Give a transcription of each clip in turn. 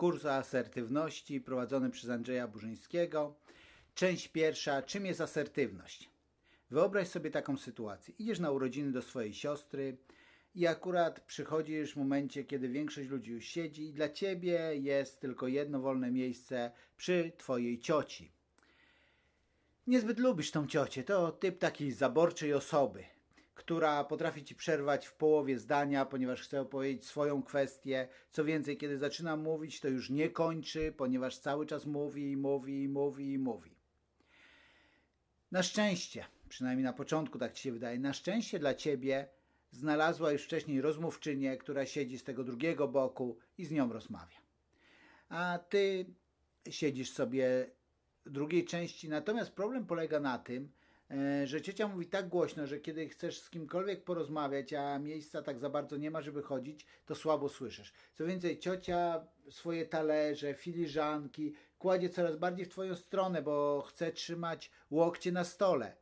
Kurs asertywności prowadzony przez Andrzeja Burzyńskiego. Część pierwsza. Czym jest asertywność? Wyobraź sobie taką sytuację. Idziesz na urodziny do swojej siostry i akurat przychodzisz w momencie, kiedy większość ludzi już siedzi i dla ciebie jest tylko jedno wolne miejsce przy twojej cioci. Niezbyt lubisz tą ciocię. To typ takiej zaborczej osoby, która potrafi ci przerwać w połowie zdania, ponieważ chce opowiedzieć swoją kwestię. Co więcej, kiedy zaczyna mówić, to już nie kończy, ponieważ cały czas mówi, mówi, mówi, mówi. Na szczęście, przynajmniej na początku tak ci się wydaje, na szczęście dla ciebie znalazła już wcześniej rozmówczynię, która siedzi z tego drugiego boku i z nią rozmawia. A ty siedzisz sobie drugiej części. Natomiast problem polega na tym, że ciocia mówi tak głośno, że kiedy chcesz z kimkolwiek porozmawiać, a miejsca tak za bardzo nie ma, żeby chodzić, to słabo słyszysz. Co więcej, ciocia swoje talerze, filiżanki kładzie coraz bardziej w twoją stronę, bo chce trzymać łokcie na stole.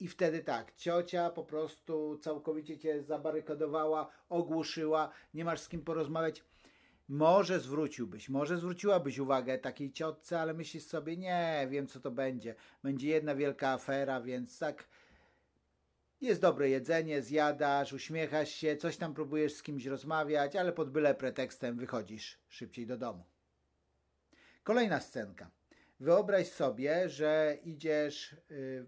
I wtedy tak, ciocia po prostu całkowicie cię zabarykadowała, ogłuszyła, nie masz z kim porozmawiać. Może zwróciłbyś, może zwróciłabyś uwagę takiej ciotce, ale myślisz sobie, nie, wiem co to będzie. Będzie jedna wielka afera, więc tak jest dobre jedzenie, zjadasz, uśmiechasz się, coś tam próbujesz z kimś rozmawiać, ale pod byle pretekstem wychodzisz szybciej do domu. Kolejna scenka. Wyobraź sobie, że idziesz yy,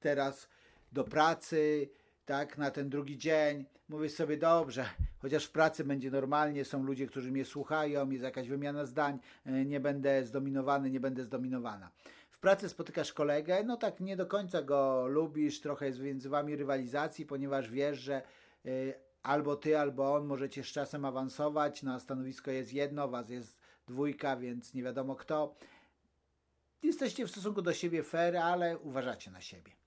teraz do pracy, tak, na ten drugi dzień. Mówisz sobie, dobrze, chociaż w pracy będzie normalnie, są ludzie, którzy mnie słuchają, jest jakaś wymiana zdań, nie będę zdominowany, nie będę zdominowana. W pracy spotykasz kolegę, no tak nie do końca go lubisz, trochę jest między wami rywalizacji, ponieważ wiesz, że y, albo ty, albo on możecie z czasem awansować, no a stanowisko jest jedno, was jest dwójka, więc nie wiadomo kto. Jesteście w stosunku do siebie fair, ale uważacie na siebie.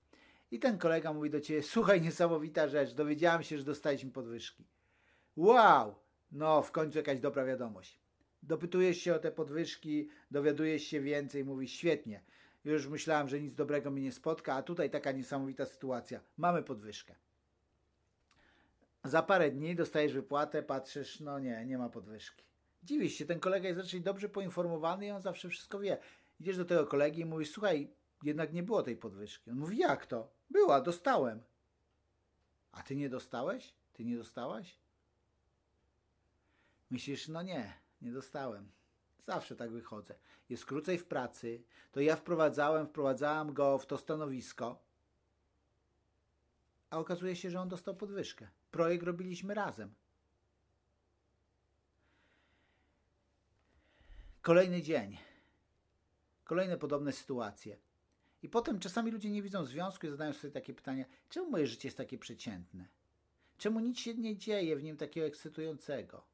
I ten kolega mówi do ciebie, słuchaj, niesamowita rzecz, dowiedziałam się, że dostaliśmy podwyżki. Wow! No, w końcu jakaś dobra wiadomość. Dopytujesz się o te podwyżki, dowiadujesz się więcej, mówisz, świetnie. Już myślałem, że nic dobrego mnie nie spotka, a tutaj taka niesamowita sytuacja. Mamy podwyżkę. Za parę dni dostajesz wypłatę, patrzysz, no nie, nie ma podwyżki. Dziwisz się, ten kolega jest raczej dobrze poinformowany i on zawsze wszystko wie. Idziesz do tego kolegi i mówisz, słuchaj, jednak nie było tej podwyżki. On mówi, jak to? Była, dostałem. A ty nie dostałeś? Ty nie dostałaś? Myślisz, no nie, nie dostałem. Zawsze tak wychodzę. Jest krócej w pracy, to ja wprowadzałem, wprowadzałam go w to stanowisko, a okazuje się, że on dostał podwyżkę. Projekt robiliśmy razem. Kolejny dzień. Kolejne podobne sytuacje. I potem czasami ludzie nie widzą związku i zadają sobie takie pytania, czemu moje życie jest takie przeciętne? Czemu nic się nie dzieje w nim takiego ekscytującego?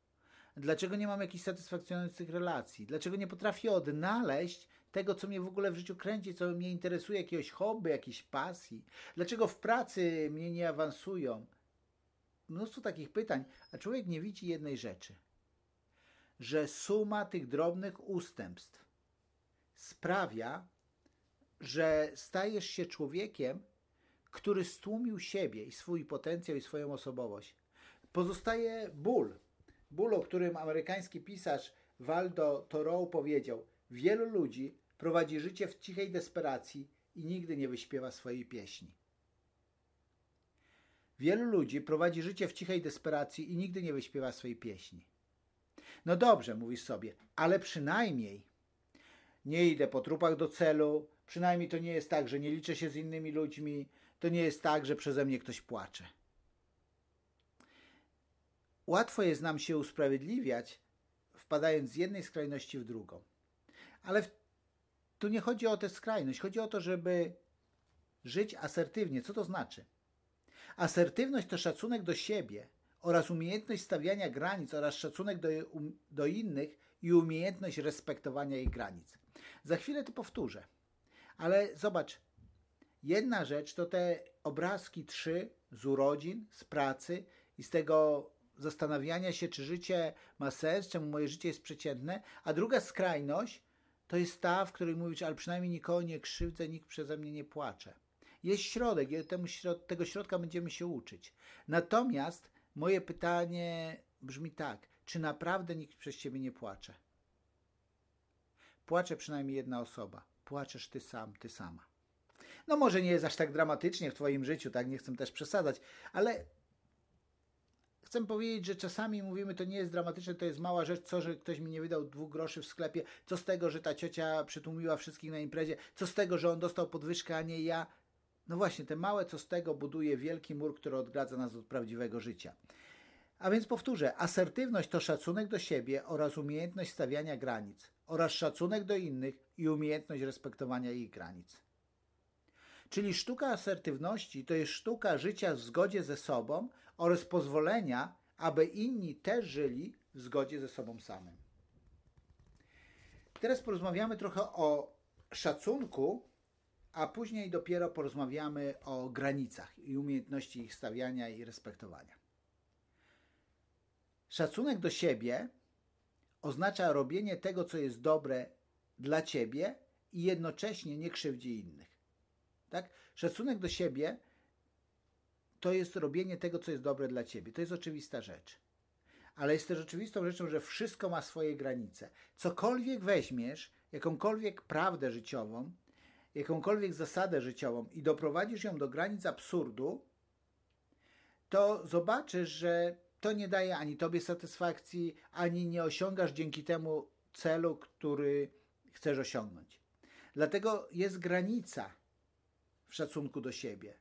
Dlaczego nie mam jakichś satysfakcjonujących relacji? Dlaczego nie potrafię odnaleźć tego, co mnie w ogóle w życiu kręci, co mnie interesuje, jakiegoś hobby, jakiejś pasji? Dlaczego w pracy mnie nie awansują? Mnóstwo takich pytań, a człowiek nie widzi jednej rzeczy, że suma tych drobnych ustępstw sprawia, że stajesz się człowiekiem, który stłumił siebie i swój potencjał i swoją osobowość. Pozostaje ból. Ból, o którym amerykański pisarz Waldo Thoreau powiedział: Wielu ludzi prowadzi życie w cichej desperacji i nigdy nie wyśpiewa swojej pieśni. Wielu ludzi prowadzi życie w cichej desperacji i nigdy nie wyśpiewa swojej pieśni. No dobrze, mówisz sobie, ale przynajmniej nie idę po trupach do celu, przynajmniej to nie jest tak, że nie liczę się z innymi ludźmi, to nie jest tak, że przeze mnie ktoś płacze. Łatwo jest nam się usprawiedliwiać, wpadając z jednej skrajności w drugą. Ale w, tu nie chodzi o tę skrajność, chodzi o to, żeby żyć asertywnie. Co to znaczy? Asertywność to szacunek do siebie oraz umiejętność stawiania granic oraz szacunek do, um, do innych i umiejętność respektowania ich granic. Za chwilę to powtórzę. Ale zobacz, jedna rzecz to te obrazki trzy z urodzin, z pracy i z tego zastanawiania się, czy życie ma sens, czemu moje życie jest przeciętne, a druga skrajność to jest ta, w której mówisz, ale przynajmniej nikogo nie krzywdzę, nikt przeze mnie nie płacze. Jest środek, temu środ tego środka będziemy się uczyć. Natomiast moje pytanie brzmi tak, czy naprawdę nikt przez ciebie nie płacze? Płacze przynajmniej jedna osoba. Płaczesz ty sam, ty sama. No może nie jest aż tak dramatycznie w twoim życiu, tak? Nie chcę też przesadzać, ale chcę powiedzieć, że czasami mówimy, to nie jest dramatyczne, to jest mała rzecz, co, że ktoś mi nie wydał dwóch groszy w sklepie, co z tego, że ta ciocia przytłumiła wszystkich na imprezie, co z tego, że on dostał podwyżkę, a nie ja. No właśnie, te małe co z tego buduje wielki mur, który odgradza nas od prawdziwego życia. A więc powtórzę, asertywność to szacunek do siebie oraz umiejętność stawiania granic, oraz szacunek do innych i umiejętność respektowania ich granic. Czyli sztuka asertywności to jest sztuka życia w zgodzie ze sobą oraz pozwolenia, aby inni też żyli w zgodzie ze sobą samym. Teraz porozmawiamy trochę o szacunku, a później dopiero porozmawiamy o granicach i umiejętności ich stawiania i respektowania. Szacunek do siebie oznacza robienie tego, co jest dobre dla ciebie i jednocześnie nie krzywdzi innych. Tak? Szacunek do siebie to jest robienie tego, co jest dobre dla ciebie. To jest oczywista rzecz. Ale jest też oczywistą rzeczą, że wszystko ma swoje granice. Cokolwiek weźmiesz, jakąkolwiek prawdę życiową, jakąkolwiek zasadę życiową i doprowadzisz ją do granic absurdu, to zobaczysz, że to nie daje ani tobie satysfakcji, ani nie osiągasz dzięki temu celu, który chcesz osiągnąć. Dlatego jest granica w szacunku do siebie.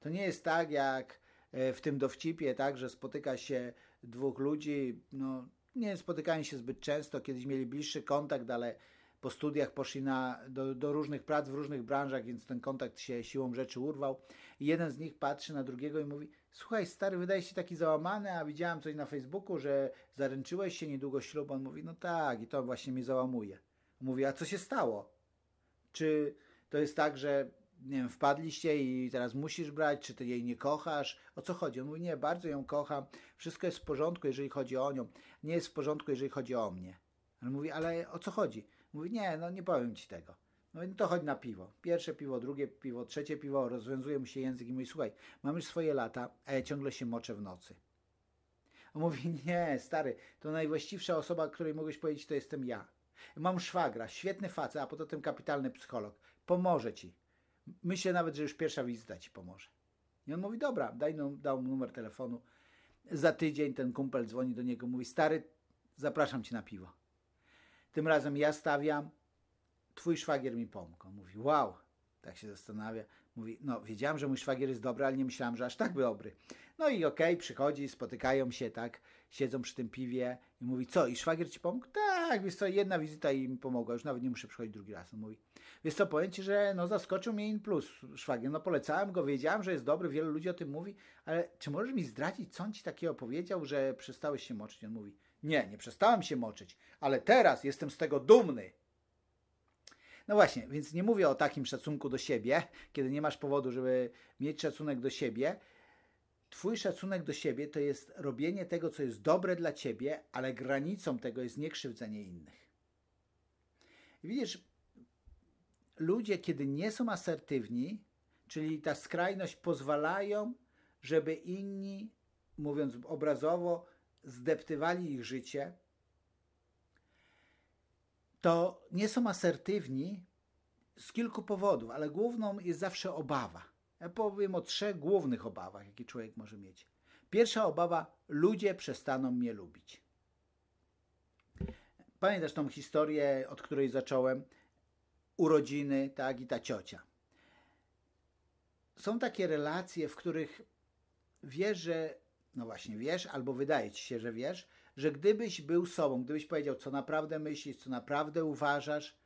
To nie jest tak jak e, w tym dowcipie, tak, że spotyka się dwóch ludzi, no nie spotykają się zbyt często, kiedyś mieli bliższy kontakt, ale po studiach poszli na, do, do różnych prac w różnych branżach, więc ten kontakt się siłą rzeczy urwał. I jeden z nich patrzy na drugiego i mówi: Słuchaj, stary, wydaje się taki załamany, a widziałem coś na Facebooku, że zaręczyłeś się niedługo ślub. On mówi: No tak, i to właśnie mnie załamuje. Mówi: A co się stało? Czy to jest tak, że nie wiem, wpadliście i teraz musisz brać, czy ty jej nie kochasz? O co chodzi? On mówi: Nie, bardzo ją kocham, wszystko jest w porządku, jeżeli chodzi o nią. Nie jest w porządku, jeżeli chodzi o mnie. On mówi: Ale o co chodzi? Mówi, nie, no nie powiem ci tego. No to chodź na piwo. Pierwsze piwo, drugie piwo, trzecie piwo, rozwiązuje mu się język i mówi, słuchaj, mam już swoje lata, a ja ciągle się moczę w nocy. On mówi, nie, stary, to najwłaściwsza osoba, której mogłeś powiedzieć, to jestem ja. Mam szwagra, świetny facet, a poza tym kapitalny psycholog. Pomoże ci. Myślę nawet, że już pierwsza wizyta ci pomoże. I on mówi, dobra, daj, dał mu numer telefonu. Za tydzień ten kumpel dzwoni do niego, mówi, stary, zapraszam cię na piwo. Tym razem ja stawiam, twój szwagier mi pomógł. On mówi, wow, tak się zastanawia. Mówi, no wiedziałem, że mój szwagier jest dobry, ale nie myślałem, że aż tak dobry. No i okej, okay, przychodzi, spotykają się, tak, siedzą przy tym piwie i mówi, co, i szwagier ci pomógł? Tak, wiesz co, jedna wizyta i mi pomogła, już nawet nie muszę przychodzić drugi raz. On mówi, wiesz co, powiem ci, że no zaskoczył mnie in plus szwagier, no polecałem go, wiedziałem, że jest dobry, wielu ludzi o tym mówi, ale czy możesz mi zdradzić, co on ci takiego powiedział, że przestałeś się moczyć? On mówi, nie, nie przestałem się moczyć, ale teraz jestem z tego dumny. No właśnie, więc nie mówię o takim szacunku do siebie, kiedy nie masz powodu, żeby mieć szacunek do siebie. Twój szacunek do siebie to jest robienie tego, co jest dobre dla ciebie, ale granicą tego jest niekrzywdzenie innych. widzisz, ludzie, kiedy nie są asertywni, czyli ta skrajność pozwalają, żeby inni, mówiąc obrazowo, zdeptywali ich życie, to nie są asertywni z kilku powodów, ale główną jest zawsze obawa. Ja powiem o trzech głównych obawach, jakie człowiek może mieć. Pierwsza obawa: ludzie przestaną mnie lubić. Pamiętasz tą historię, od której zacząłem? Urodziny, tak, i ta ciocia. Są takie relacje, w których wiesz, że no właśnie wiesz, albo wydaje ci się, że wiesz, że gdybyś był sobą, gdybyś powiedział, co naprawdę myślisz, co naprawdę uważasz,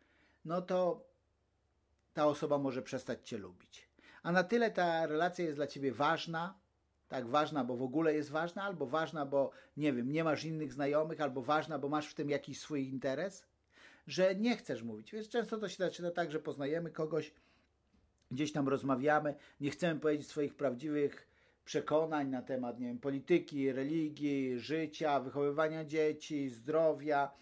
no to ta osoba może przestać cię lubić. A na tyle ta relacja jest dla ciebie ważna, tak ważna, bo w ogóle jest ważna, albo ważna, bo nie wiem, nie masz innych znajomych, albo ważna, bo masz w tym jakiś swój interes, że nie chcesz mówić. Więc często to się zaczyna tak, że poznajemy kogoś, gdzieś tam rozmawiamy, nie chcemy powiedzieć swoich prawdziwych przekonań na temat nie wiem, polityki, religii, życia, wychowywania dzieci, zdrowia,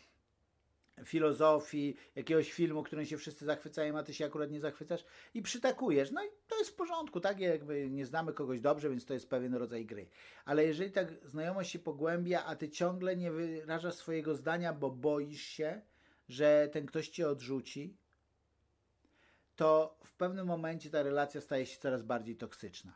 filozofii, jakiegoś filmu, którym się wszyscy zachwycają, a ty się akurat nie zachwycasz i przytakujesz. No i to jest w porządku, tak? Jakby nie znamy kogoś dobrze, więc to jest pewien rodzaj gry. Ale jeżeli tak znajomość się pogłębia, a ty ciągle nie wyrażasz swojego zdania, bo boisz się, że ten ktoś cię odrzuci, to w pewnym momencie ta relacja staje się coraz bardziej toksyczna.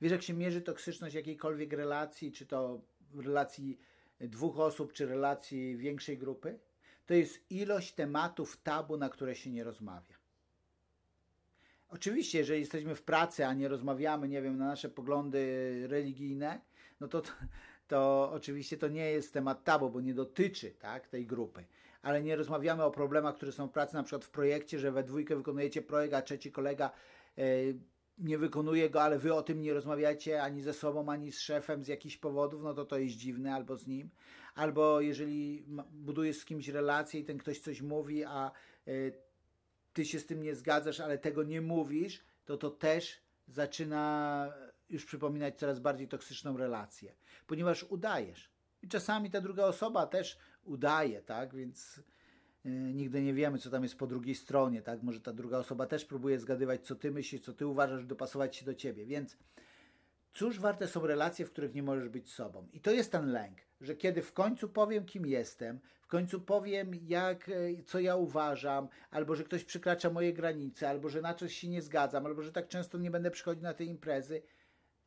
Wiesz, jak się mierzy toksyczność jakiejkolwiek relacji, czy to relacji dwóch osób, czy relacji większej grupy? To jest ilość tematów tabu, na które się nie rozmawia. Oczywiście, jeżeli jesteśmy w pracy, a nie rozmawiamy, nie wiem, na nasze poglądy religijne, no to, to, oczywiście to nie jest temat tabu, bo nie dotyczy tak, tej grupy. Ale nie rozmawiamy o problemach, które są w pracy, na przykład w projekcie, że we dwójkę wykonujecie projekt, a trzeci kolega yy, nie wykonuje go, ale wy o tym nie rozmawiacie ani ze sobą, ani z szefem z jakichś powodów, no to to jest dziwne albo z nim. Albo jeżeli budujesz z kimś relację i ten ktoś coś mówi, a y, ty się z tym nie zgadzasz, ale tego nie mówisz, to to też zaczyna już przypominać coraz bardziej toksyczną relację, ponieważ udajesz. I czasami ta druga osoba też udaje, tak? Więc nigdy nie wiemy, co tam jest po drugiej stronie, tak? Może ta druga osoba też próbuje zgadywać, co ty myślisz, co ty uważasz, dopasować się do ciebie. Więc cóż warte są relacje, w których nie możesz być sobą? I to jest ten lęk, że kiedy w końcu powiem, kim jestem, w końcu powiem, jak, y, co ja uważam, albo że ktoś przekracza moje granice, albo że na coś się nie zgadzam, albo że tak często nie będę przychodził na te imprezy,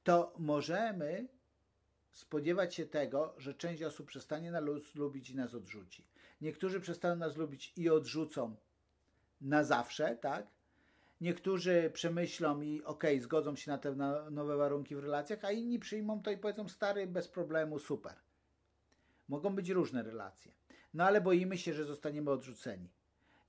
to możemy spodziewać się tego, że część osób przestanie nas lubić i nas odrzuci. Niektórzy przestaną nas lubić i odrzucą na zawsze, tak? Niektórzy przemyślą i okej, okay, zgodzą się na te nowe warunki w relacjach, a inni przyjmą to i powiedzą stary, bez problemu, super. Mogą być różne relacje. No ale boimy się, że zostaniemy odrzuceni.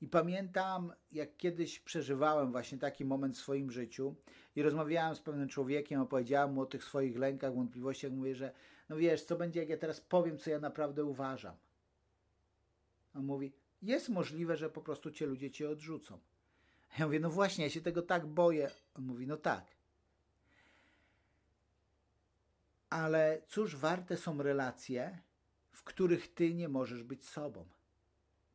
I pamiętam, jak kiedyś przeżywałem właśnie taki moment w swoim życiu i rozmawiałem z pewnym człowiekiem, opowiedziałem mu o tych swoich lękach, wątpliwościach. Mówię, że no wiesz, co będzie, jak ja teraz powiem, co ja naprawdę uważam. On mówi, jest możliwe, że po prostu cię ludzie cię odrzucą. Ja mówię, no właśnie, ja się tego tak boję. On mówi, no tak. Ale cóż warte są relacje, w których ty nie możesz być sobą?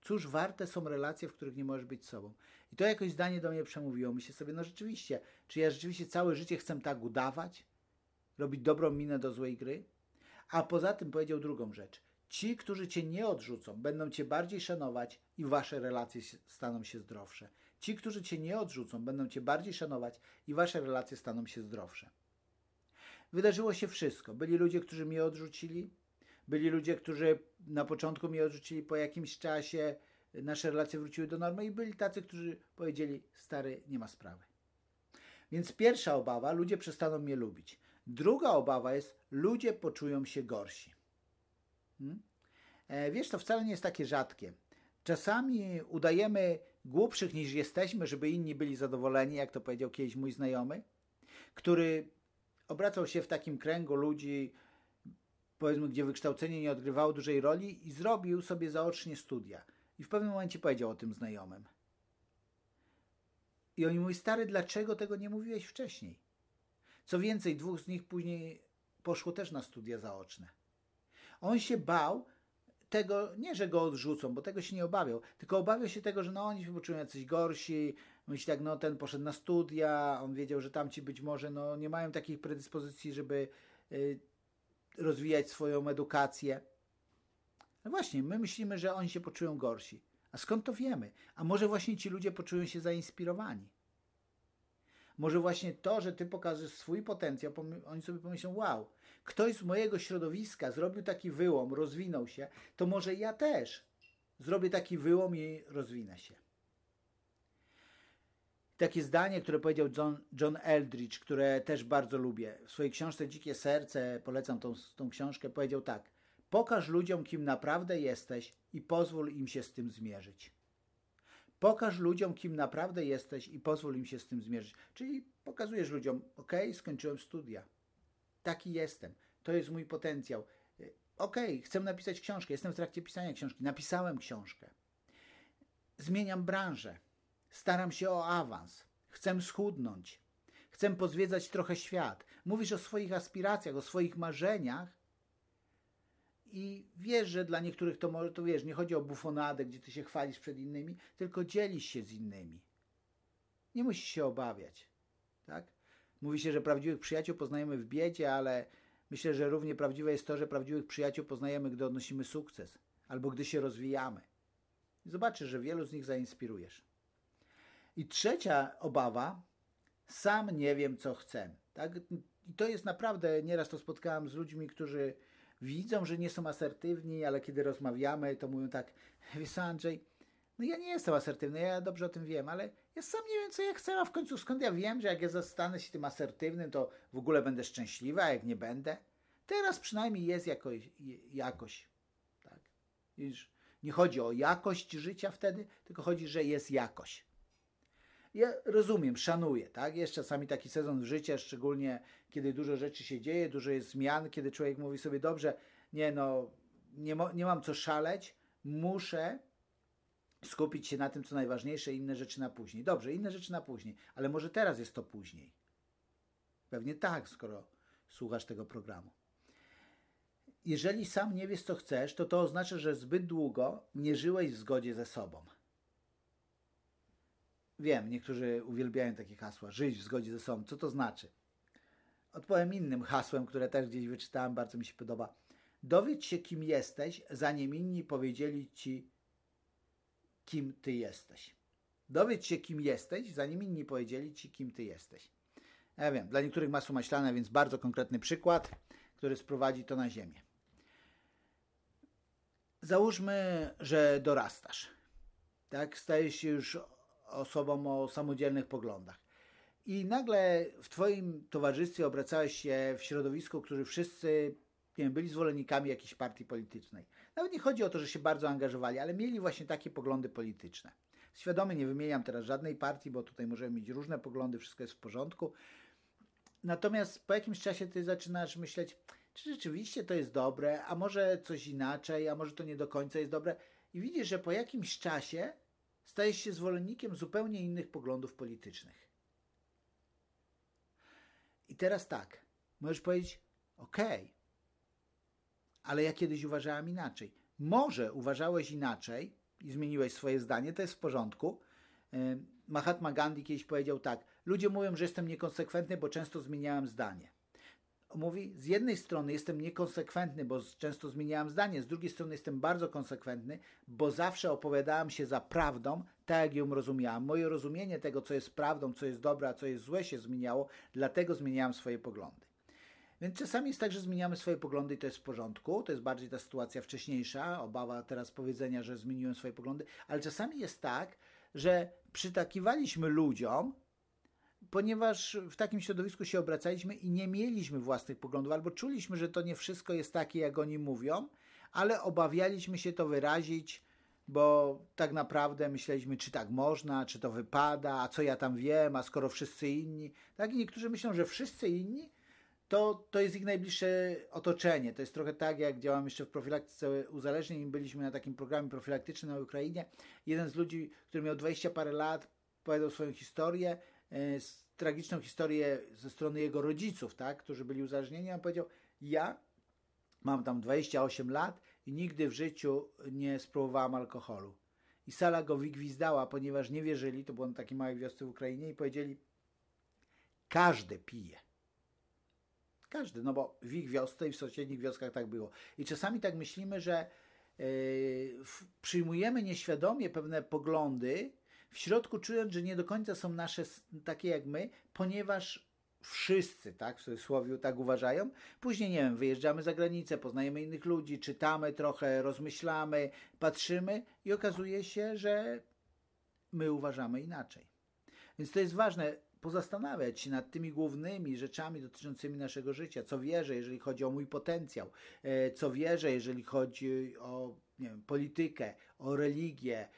Cóż warte są relacje, w których nie możesz być sobą? I to jakoś zdanie do mnie przemówiło. Myślę sobie, no rzeczywiście, czy ja rzeczywiście całe życie chcę tak udawać? Robić dobrą minę do złej gry? A poza tym powiedział drugą rzecz. Ci, którzy cię nie odrzucą, będą cię bardziej szanować i wasze relacje staną się zdrowsze. Ci, którzy cię nie odrzucą, będą cię bardziej szanować i wasze relacje staną się zdrowsze. Wydarzyło się wszystko. Byli ludzie, którzy mnie odrzucili, byli ludzie, którzy na początku mnie odrzucili, po jakimś czasie nasze relacje wróciły do normy i byli tacy, którzy powiedzieli: Stary, nie ma sprawy. Więc pierwsza obawa, ludzie przestaną mnie lubić. Druga obawa jest, ludzie poczują się gorsi. Hmm? E, wiesz, to wcale nie jest takie rzadkie. Czasami udajemy głupszych niż jesteśmy, żeby inni byli zadowoleni, jak to powiedział kiedyś mój znajomy, który obracał się w takim kręgu ludzi, powiedzmy, gdzie wykształcenie nie odgrywało dużej roli i zrobił sobie zaocznie studia. I w pewnym momencie powiedział o tym znajomym. I oni mówi, stary, dlaczego tego nie mówiłeś wcześniej? Co więcej, dwóch z nich później poszło też na studia zaoczne. On się bał tego, nie że go odrzucą, bo tego się nie obawiał, tylko obawiał się tego, że no oni się poczują jacyś gorsi, myśli tak, no ten poszedł na studia, on wiedział, że tamci być może no, nie mają takich predyspozycji, żeby y, rozwijać swoją edukację. No właśnie, my myślimy, że oni się poczują gorsi. A skąd to wiemy? A może właśnie ci ludzie poczują się zainspirowani? Może właśnie to, że ty pokażesz swój potencjał, oni sobie pomyślą, wow, ktoś z mojego środowiska zrobił taki wyłom, rozwinął się, to może ja też zrobię taki wyłom i rozwinę się. Takie zdanie, które powiedział John, John Eldridge, które też bardzo lubię. W swojej książce Dzikie Serce, polecam tą, tą książkę, powiedział tak. Pokaż ludziom, kim naprawdę jesteś i pozwól im się z tym zmierzyć. Pokaż ludziom, kim naprawdę jesteś i pozwól im się z tym zmierzyć. Czyli pokazujesz ludziom, ok, skończyłem studia. Taki jestem. To jest mój potencjał. Ok, chcę napisać książkę. Jestem w trakcie pisania książki. Napisałem książkę. Zmieniam branżę. Staram się o awans. Chcę schudnąć. Chcę pozwiedzać trochę świat. Mówisz o swoich aspiracjach, o swoich marzeniach i wiesz, że dla niektórych to może, to wiesz, nie chodzi o bufonadę, gdzie ty się chwalisz przed innymi, tylko dzielisz się z innymi. Nie musisz się obawiać, tak? Mówi się, że prawdziwych przyjaciół poznajemy w biedzie, ale myślę, że równie prawdziwe jest to, że prawdziwych przyjaciół poznajemy, gdy odnosimy sukces albo gdy się rozwijamy. Zobaczysz, że wielu z nich zainspirujesz. I trzecia obawa, sam nie wiem, co chcę. Tak? I to jest naprawdę, nieraz to spotkałem z ludźmi, którzy widzą, że nie są asertywni, ale kiedy rozmawiamy, to mówią tak, wiesz Andrzej, no ja nie jestem asertywny, ja dobrze o tym wiem, ale ja sam nie wiem, co ja chcę, a w końcu skąd ja wiem, że jak ja zostanę się tym asertywnym, to w ogóle będę szczęśliwa, a jak nie będę? Teraz przynajmniej jest jakoś, jakoś tak? Widzisz, nie chodzi o jakość życia wtedy, tylko chodzi, że jest jakość. Ja rozumiem, szanuję, tak? Jest czasami taki sezon w życiu, szczególnie kiedy dużo rzeczy się dzieje, dużo jest zmian, kiedy człowiek mówi sobie, dobrze, nie no, nie, nie mam co szaleć, muszę skupić się na tym, co najważniejsze, inne rzeczy na później. Dobrze, inne rzeczy na później, ale może teraz jest to później. Pewnie tak, skoro słuchasz tego programu. Jeżeli sam nie wiesz, co chcesz, to to oznacza, że zbyt długo nie żyłeś w zgodzie ze sobą. Wiem, niektórzy uwielbiają takie hasła, żyć w zgodzie ze sobą. Co to znaczy? Odpowiem innym hasłem, które też gdzieś wyczytałem, bardzo mi się podoba. Dowiedz się, kim jesteś, zanim inni powiedzieli ci, kim ty jesteś. Dowiedz się, kim jesteś, zanim inni powiedzieli ci, kim ty jesteś. Ja wiem, dla niektórych masło maślane, więc bardzo konkretny przykład, który sprowadzi to na ziemię. Załóżmy, że dorastasz. Tak, stajesz się już osobą o samodzielnych poglądach. I nagle w Twoim towarzystwie obracałeś się w środowisku, którzy wszyscy nie wiem, byli zwolennikami jakiejś partii politycznej. Nawet nie chodzi o to, że się bardzo angażowali, ale mieli właśnie takie poglądy polityczne. Świadomie nie wymieniam teraz żadnej partii, bo tutaj możemy mieć różne poglądy, wszystko jest w porządku. Natomiast po jakimś czasie ty zaczynasz myśleć, czy rzeczywiście to jest dobre, a może coś inaczej, a może to nie do końca jest dobre. I widzisz, że po jakimś czasie stajesz się zwolennikiem zupełnie innych poglądów politycznych. I teraz tak, możesz powiedzieć, okay, ale ja kiedyś uważałem inaczej. Może uważałeś inaczej i zmieniłeś swoje zdanie, to jest w porządku. Mahatma Gandhi kiedyś powiedział tak: Ludzie mówią, że jestem niekonsekwentny, bo często zmieniałem zdanie. Mówi, z jednej strony jestem niekonsekwentny, bo często zmieniałem zdanie, z drugiej strony jestem bardzo konsekwentny, bo zawsze opowiadałem się za prawdą, tak jak ją rozumiałem. Moje rozumienie tego, co jest prawdą, co jest dobre, a co jest złe, się zmieniało, dlatego zmieniałem swoje poglądy. Więc czasami jest tak, że zmieniamy swoje poglądy i to jest w porządku. To jest bardziej ta sytuacja wcześniejsza, obawa teraz powiedzenia, że zmieniłem swoje poglądy, ale czasami jest tak, że przytakiwaliśmy ludziom, ponieważ w takim środowisku się obracaliśmy i nie mieliśmy własnych poglądów, albo czuliśmy, że to nie wszystko jest takie, jak oni mówią, ale obawialiśmy się to wyrazić, bo tak naprawdę myśleliśmy, czy tak można, czy to wypada, a co ja tam wiem, a skoro wszyscy inni. Tak, i niektórzy myślą, że wszyscy inni to, to jest ich najbliższe otoczenie. To jest trochę tak, jak działam jeszcze w profilaktyce uzależnień. Byliśmy na takim programie profilaktycznym na Ukrainie. Jeden z ludzi, który miał 20 parę lat, powiedział swoją historię, e, tragiczną historię ze strony jego rodziców, tak, którzy byli uzależnieni. On powiedział, ja mam tam 28 lat i nigdy w życiu nie spróbowałam alkoholu. I sala go wygwizdała, ponieważ nie wierzyli, to było na takiej małej wiosce w Ukrainie i powiedzieli, każdy pije. Każdy, no bo w ich wiosce i w sąsiednich wioskach tak było. I czasami tak myślimy, że yy, przyjmujemy nieświadomie pewne poglądy, w środku czując, że nie do końca są nasze takie jak my, ponieważ wszyscy, tak, w cudzysłowie tak uważają. Później, nie wiem, wyjeżdżamy za granicę, poznajemy innych ludzi, czytamy trochę, rozmyślamy, patrzymy i okazuje się, że my uważamy inaczej. Więc to jest ważne pozastanawiać się nad tymi głównymi rzeczami dotyczącymi naszego życia. Co wierzę, jeżeli chodzi o mój potencjał, e, co wierzę, jeżeli chodzi o wiem, politykę, o religię,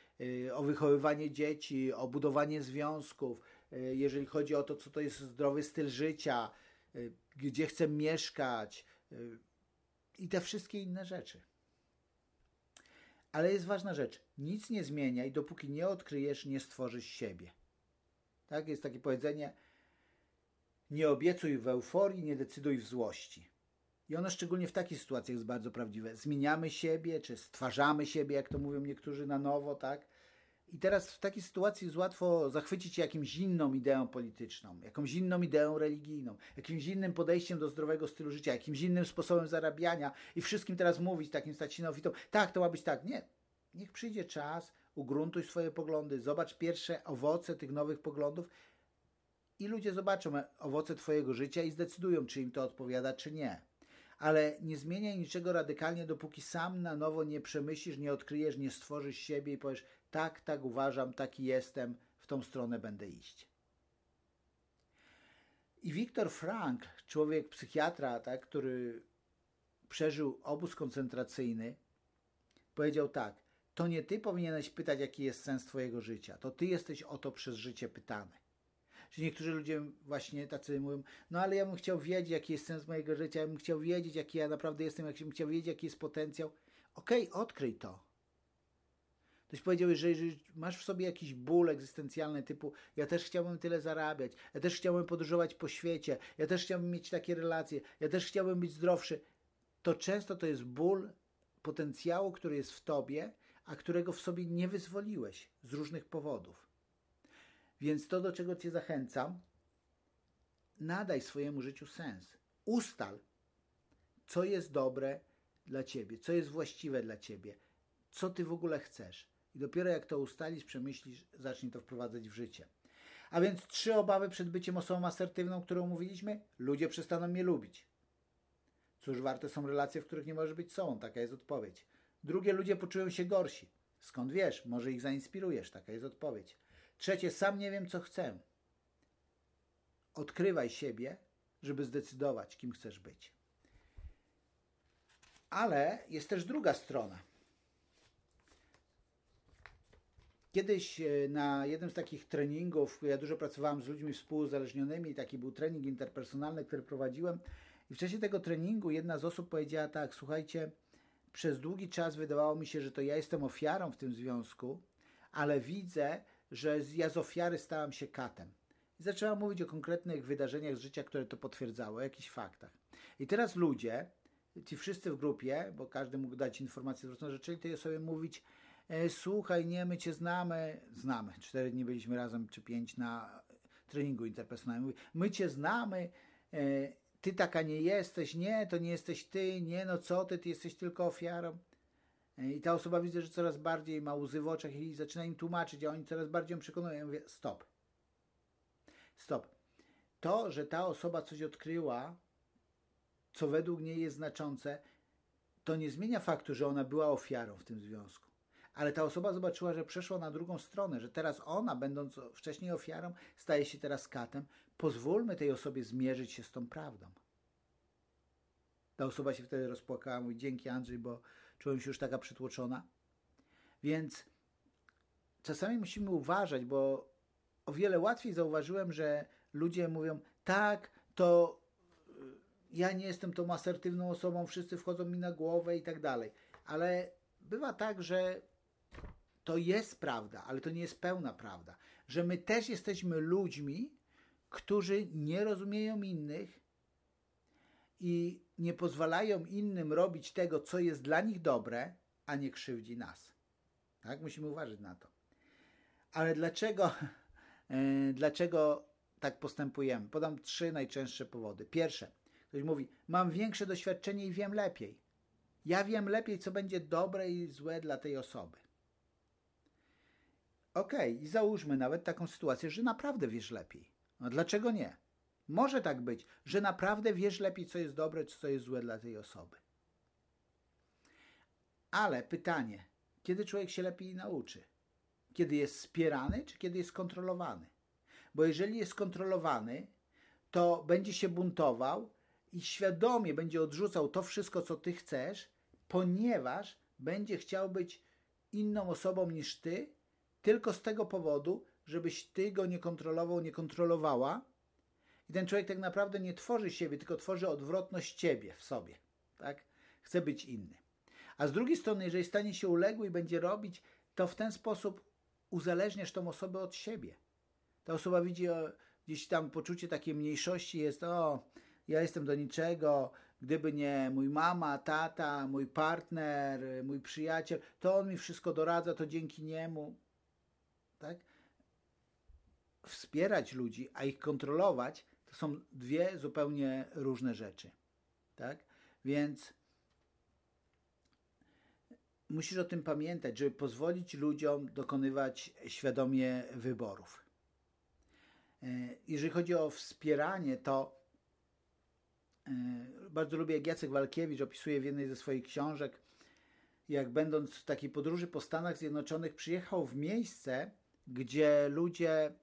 o wychowywanie dzieci, o budowanie związków, e, jeżeli chodzi o to, co to jest zdrowy styl życia, gdzie chcę mieszkać i te wszystkie inne rzeczy. Ale jest ważna rzecz. Nic nie zmieniaj, dopóki nie odkryjesz, nie stworzysz siebie. Tak? Jest takie powiedzenie: nie obiecuj w euforii, nie decyduj w złości. I ono szczególnie w takich sytuacjach jest bardzo prawdziwe. Zmieniamy siebie, czy stwarzamy siebie, jak to mówią niektórzy na nowo, tak? I teraz w takiej sytuacji jest łatwo zachwycić się jakimś inną ideą polityczną, jakąś inną ideą religijną, jakimś innym podejściem do zdrowego stylu życia, jakimś innym sposobem zarabiania i wszystkim teraz mówić takim neofitą, tak, to ma być tak. Nie. Niech przyjdzie czas, ugruntuj swoje poglądy, zobacz pierwsze owoce tych nowych poglądów i ludzie zobaczą owoce Twojego życia i zdecydują, czy im to odpowiada, czy nie. Ale nie zmieniaj niczego radykalnie, dopóki sam na nowo nie przemyślisz, nie odkryjesz, nie stworzysz siebie i powiesz, tak, tak uważam, taki jestem, w tą stronę będę iść. I Viktor Frank, człowiek psychiatra, tak, który przeżył obóz koncentracyjny, powiedział tak: To nie ty powinieneś pytać, jaki jest sens Twojego życia, to ty jesteś o to przez życie pytany. Czyli niektórzy ludzie właśnie tacy mówią, no ale ja bym chciał wiedzieć, jaki jest sens mojego życia, ja bym chciał wiedzieć, jaki ja naprawdę jestem, ja bym chciał wiedzieć, jaki jest potencjał. Okej, okay, odkryj to. Ktoś powiedział, że jeżeli masz w sobie jakiś ból egzystencjalny typu ja też chciałbym tyle zarabiać, ja też chciałbym podróżować po świecie, ja też chciałbym mieć takie relacje, ja też chciałbym być zdrowszy, to często to jest ból potencjału, który jest w tobie, a którego w sobie nie wyzwoliłeś z różnych powodów. Więc to, do czego Cię zachęcam, nadaj swojemu życiu sens. Ustal, co jest dobre dla Ciebie, co jest właściwe dla Ciebie, co Ty w ogóle chcesz. I dopiero jak to ustalisz, przemyślisz, zacznij to wprowadzać w życie. A więc trzy obawy przed byciem osobą asertywną, którą mówiliśmy. Ludzie przestaną mnie lubić. Cóż warte są relacje, w których nie możesz być sobą? Taka jest odpowiedź. Drugie, ludzie poczują się gorsi. Skąd wiesz? Może ich zainspirujesz? Taka jest odpowiedź. Trzecie, sam nie wiem, co chcę. Odkrywaj siebie, żeby zdecydować, kim chcesz być. Ale jest też druga strona. Kiedyś e, na jednym z takich treningów, ja dużo pracowałem z ludźmi współuzależnionymi, taki był trening interpersonalny, który prowadziłem. I w czasie tego treningu jedna z osób powiedziała tak: Słuchajcie, przez długi czas wydawało mi się, że to ja jestem ofiarą w tym związku, ale widzę, że ja z ofiary stałam się katem. I zaczęłam mówić o konkretnych wydarzeniach z życia, które to potwierdzały, o jakichś faktach. I teraz ludzie, ci wszyscy w grupie, bo każdy mógł dać informację zwrotną, zaczęli tej osobie mówić, e, słuchaj, nie, my cię znamy, znamy, cztery dni byliśmy razem, czy pięć na treningu interpersonalnym, my cię znamy, e, ty taka nie jesteś, nie, to nie jesteś ty, nie, no co ty, ty jesteś tylko ofiarą. I ta osoba widzę, że coraz bardziej ma łzy w oczach i zaczyna im tłumaczyć, a oni coraz bardziej ją przekonują. Ja mówię, stop. Stop. To, że ta osoba coś odkryła, co według niej jest znaczące, to nie zmienia faktu, że ona była ofiarą w tym związku. Ale ta osoba zobaczyła, że przeszła na drugą stronę, że teraz ona, będąc wcześniej ofiarą, staje się teraz katem. Pozwólmy tej osobie zmierzyć się z tą prawdą. Ta osoba się wtedy rozpłakała, mówi dzięki Andrzej, bo czułem się już taka przytłoczona. Więc czasami musimy uważać, bo o wiele łatwiej zauważyłem, że ludzie mówią, tak, to y, ja nie jestem tą asertywną osobą, wszyscy wchodzą mi na głowę i tak dalej. Ale bywa tak, że to jest prawda, ale to nie jest pełna prawda. Że my też jesteśmy ludźmi, którzy nie rozumieją innych i nie pozwalają innym robić tego, co jest dla nich dobre, a nie krzywdzi nas. Tak? Musimy uważać na to. Ale dlaczego, e, dlaczego tak postępujemy? Podam trzy najczęstsze powody. Pierwsze, ktoś mówi, mam większe doświadczenie i wiem lepiej. Ja wiem lepiej, co będzie dobre i złe dla tej osoby. Okej, okay, i załóżmy nawet taką sytuację, że naprawdę wiesz lepiej. No dlaczego nie? Może tak być, że naprawdę wiesz lepiej, co jest dobre, co jest złe dla tej osoby. Ale pytanie, kiedy człowiek się lepiej nauczy? Kiedy jest wspierany, czy kiedy jest kontrolowany? Bo jeżeli jest kontrolowany, to będzie się buntował i świadomie będzie odrzucał to wszystko, co ty chcesz, ponieważ będzie chciał być inną osobą niż ty, tylko z tego powodu, żebyś ty go nie kontrolował, nie kontrolowała, i ten człowiek tak naprawdę nie tworzy siebie, tylko tworzy odwrotność ciebie w sobie. Tak? Chce być inny. A z drugiej strony, jeżeli stanie się uległy i będzie robić, to w ten sposób uzależniasz tą osobę od siebie. Ta osoba widzi o, gdzieś tam poczucie takiej mniejszości jest, o, ja jestem do niczego, Gdyby nie mój mama, tata, mój partner, mój przyjaciel, to on mi wszystko doradza, to dzięki niemu. Tak? Wspierać ludzi, a ich kontrolować, to są dwie zupełnie różne rzeczy. Tak? Więc musisz o tym pamiętać, żeby pozwolić ludziom dokonywać świadomie wyborów. E, jeżeli chodzi o wspieranie, to e, bardzo lubię, jak Jacek Walkiewicz opisuje w jednej ze swoich książek, jak będąc w takiej podróży po Stanach Zjednoczonych, przyjechał w miejsce, gdzie ludzie,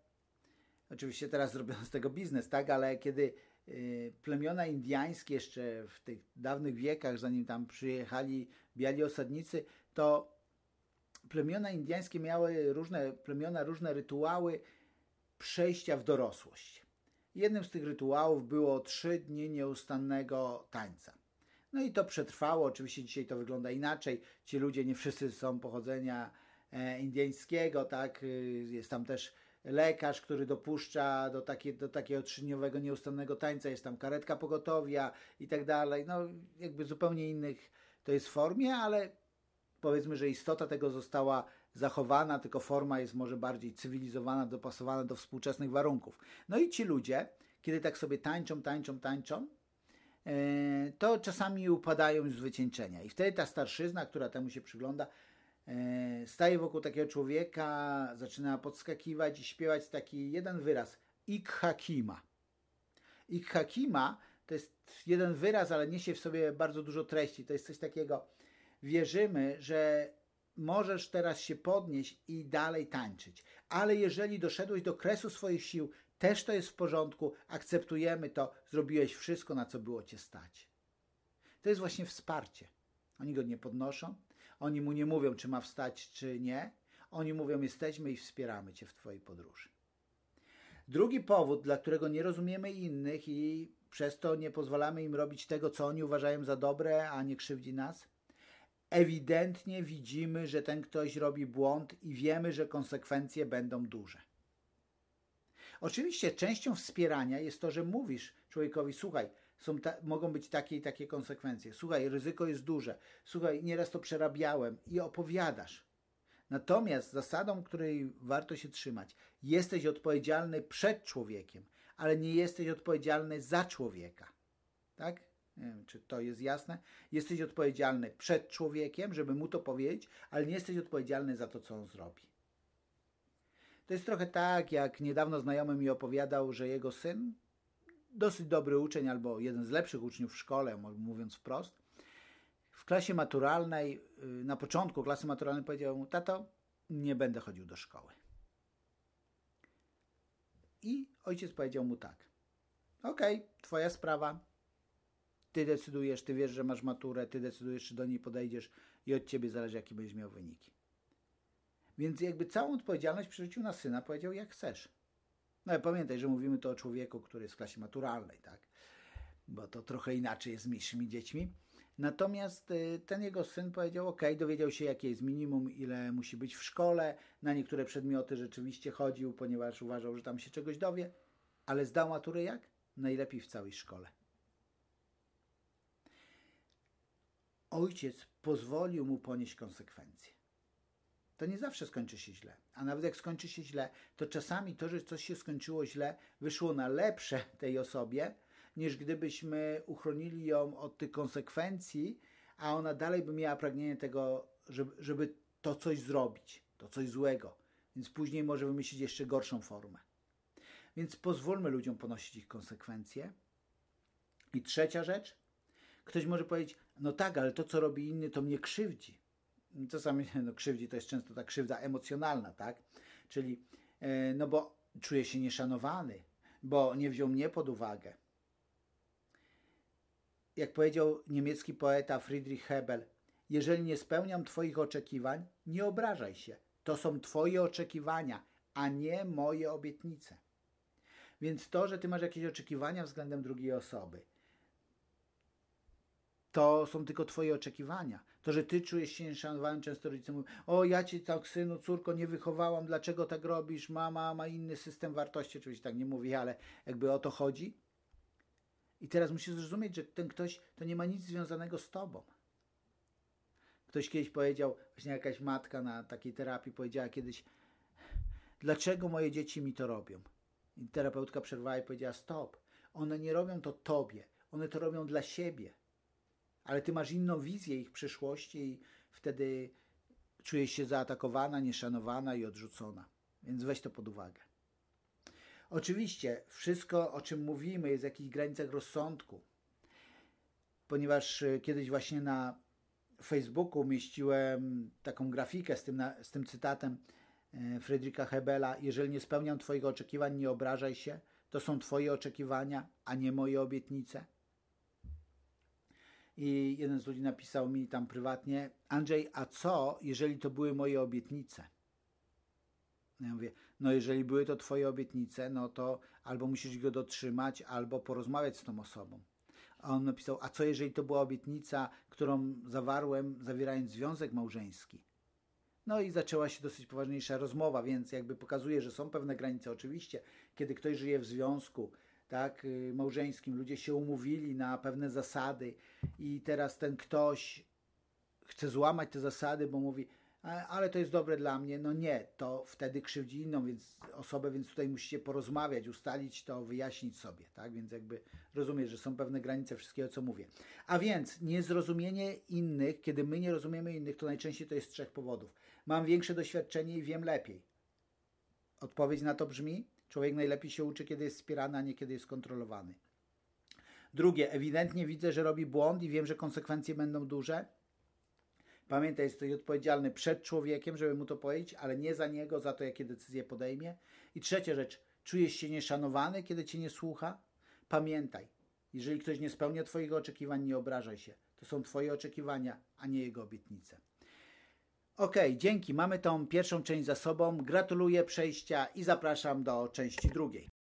oczywiście teraz zrobią z tego biznes, tak, ale kiedy e, plemiona indiańskie jeszcze w tych dawnych wiekach, zanim tam przyjechali biali osadnicy, to plemiona indiańskie miały różne plemiona, różne rytuały przejścia w dorosłość. Jednym z tych rytuałów było trzy dni nieustannego tańca. No i to przetrwało. Oczywiście dzisiaj to wygląda inaczej. Ci ludzie nie wszyscy są pochodzenia e, indyjskiego, tak? Y, jest tam też lekarz, który dopuszcza do, takie, do takiego trzydniowego nieustannego tańca, jest tam karetka pogotowia i tak dalej. No jakby zupełnie innych to jest formie, ale powiedzmy, że istota tego została zachowana, tylko forma jest może bardziej cywilizowana, dopasowana do współczesnych warunków. No i ci ludzie, kiedy tak sobie tańczą, tańczą, tańczą, e, to czasami upadają z wycieńczenia. I wtedy ta starszyzna, która temu się przygląda, staje wokół takiego człowieka, zaczyna podskakiwać i śpiewać taki jeden wyraz Ikhakima. Ikhakima to jest jeden wyraz, ale niesie w sobie bardzo dużo treści. To jest coś takiego, wierzymy, że możesz teraz się podnieść i dalej tańczyć. Ale jeżeli doszedłeś do kresu swoich sił, też to jest w porządku, akceptujemy to, zrobiłeś wszystko, na co było cię stać. To jest właśnie wsparcie. Oni go nie podnoszą, oni mu nie mówią, czy ma wstać, czy nie. Oni mówią, jesteśmy i wspieramy cię w twojej podróży. Drugi powód, dla którego nie rozumiemy innych i przez to nie pozwalamy im robić tego, co oni uważają za dobre, a nie krzywdzi nas, ewidentnie widzimy, że ten ktoś robi błąd i wiemy, że konsekwencje będą duże. Oczywiście częścią wspierania jest to, że mówisz człowiekowi, słuchaj, są ta, mogą być takie i takie konsekwencje. Słuchaj, ryzyko jest duże. Słuchaj, nieraz to przerabiałem i opowiadasz. Natomiast zasadą, której warto się trzymać, jesteś odpowiedzialny przed człowiekiem, ale nie jesteś odpowiedzialny za człowieka. Tak? Nie wiem, czy to jest jasne. Jesteś odpowiedzialny przed człowiekiem, żeby mu to powiedzieć, ale nie jesteś odpowiedzialny za to, co on zrobi. To jest trochę tak, jak niedawno znajomy mi opowiadał, że jego syn, dosyć dobry uczeń albo jeden z lepszych uczniów w szkole, mówiąc wprost, w klasie maturalnej, y, na początku klasy maturalnej powiedział mu, tato, nie będę chodził do szkoły. I ojciec powiedział mu tak, okej, okay, twoja sprawa, ty decydujesz, ty wiesz, że masz maturę, ty decydujesz, czy do niej podejdziesz i od ciebie zależy, jaki będziesz miał wyniki. Więc jakby całą odpowiedzialność przerzucił na syna, powiedział, jak chcesz. No ale pamiętaj, że mówimy to o człowieku, który jest w klasie maturalnej, tak? Bo to trochę inaczej jest z mniejszymi dziećmi. Natomiast y, ten jego syn powiedział, ok, dowiedział się, jakie jest minimum, ile musi być w szkole. Na niektóre przedmioty rzeczywiście chodził, ponieważ uważał, że tam się czegoś dowie. Ale zdał maturę jak? Najlepiej w całej szkole. ojciec pozwolił mu ponieść konsekwencje. To nie zawsze skończy się źle. A nawet jak skończy się źle, to czasami to, że coś się skończyło źle, wyszło na lepsze tej osobie, niż gdybyśmy uchronili ją od tych konsekwencji, a ona dalej by miała pragnienie tego, żeby, żeby to coś zrobić, to coś złego. Więc później może wymyślić jeszcze gorszą formę. Więc pozwólmy ludziom ponosić ich konsekwencje. I trzecia rzecz, Ktoś może powiedzieć, no tak, ale to, co robi inny, to mnie krzywdzi. Czasami no, krzywdzi to jest często ta krzywda emocjonalna, tak? Czyli, e, no bo czuję się nieszanowany, bo nie wziął mnie pod uwagę. Jak powiedział niemiecki poeta Friedrich Hebel, jeżeli nie spełniam Twoich oczekiwań, nie obrażaj się. To są Twoje oczekiwania, a nie moje obietnice. Więc to, że Ty masz jakieś oczekiwania względem drugiej osoby, to są tylko Twoje oczekiwania. To, że Ty czujesz się nieszanowany, często rodzice mówią, o ja Cię tak synu, córko nie wychowałam, dlaczego tak robisz, mama ma inny system wartości, oczywiście tak nie mówię, ale jakby o to chodzi. I teraz musisz zrozumieć, że ten ktoś to nie ma nic związanego z tobą. Ktoś kiedyś powiedział, właśnie jakaś matka na takiej terapii powiedziała kiedyś, dlaczego moje dzieci mi to robią? I terapeutka przerwała i powiedziała, stop, one nie robią to tobie, one to robią dla siebie. Ale ty masz inną wizję ich przyszłości i wtedy czujesz się zaatakowana, nieszanowana i odrzucona. Więc weź to pod uwagę. Oczywiście wszystko, o czym mówimy, jest w jakichś granicach rozsądku. Ponieważ e, kiedyś właśnie na Facebooku umieściłem taką grafikę z tym, na, z tym cytatem e, Friedricha Hebela: Jeżeli nie spełniam Twoich oczekiwań, nie obrażaj się. To są Twoje oczekiwania, a nie moje obietnice. I jeden z ludzi napisał mi tam prywatnie: Andrzej, a co, jeżeli to były moje obietnice? No ja mówię, no jeżeli były to Twoje obietnice, no to albo musisz go dotrzymać, albo porozmawiać z tą osobą. A on napisał, a co jeżeli to była obietnica, którą zawarłem, zawierając związek małżeński? No i zaczęła się dosyć poważniejsza rozmowa, więc jakby pokazuje, że są pewne granice. Oczywiście, kiedy ktoś żyje w związku, tak, y, małżeńskim, ludzie się umówili na pewne zasady i teraz ten ktoś chce złamać te zasady, bo mówi, ale to jest dobre dla mnie. No nie, to wtedy krzywdzi inną więc, osobę, więc tutaj musicie porozmawiać, ustalić to, wyjaśnić sobie, tak? Więc jakby rozumiesz, że są pewne granice wszystkiego, co mówię. A więc niezrozumienie innych, kiedy my nie rozumiemy innych, to najczęściej to jest z trzech powodów. Mam większe doświadczenie i wiem lepiej. Odpowiedź na to brzmi, człowiek najlepiej się uczy, kiedy jest wspierany, a nie kiedy jest kontrolowany. Drugie, ewidentnie widzę, że robi błąd i wiem, że konsekwencje będą duże Pamiętaj, jesteś odpowiedzialny przed człowiekiem, żeby mu to powiedzieć, ale nie za niego, za to, jakie decyzje podejmie. I trzecia rzecz, czujesz się nieszanowany, kiedy cię nie słucha? Pamiętaj, jeżeli ktoś nie spełnia Twoich oczekiwań, nie obrażaj się. To są Twoje oczekiwania, a nie jego obietnice. Ok, dzięki. Mamy tą pierwszą część za sobą. Gratuluję przejścia i zapraszam do części drugiej.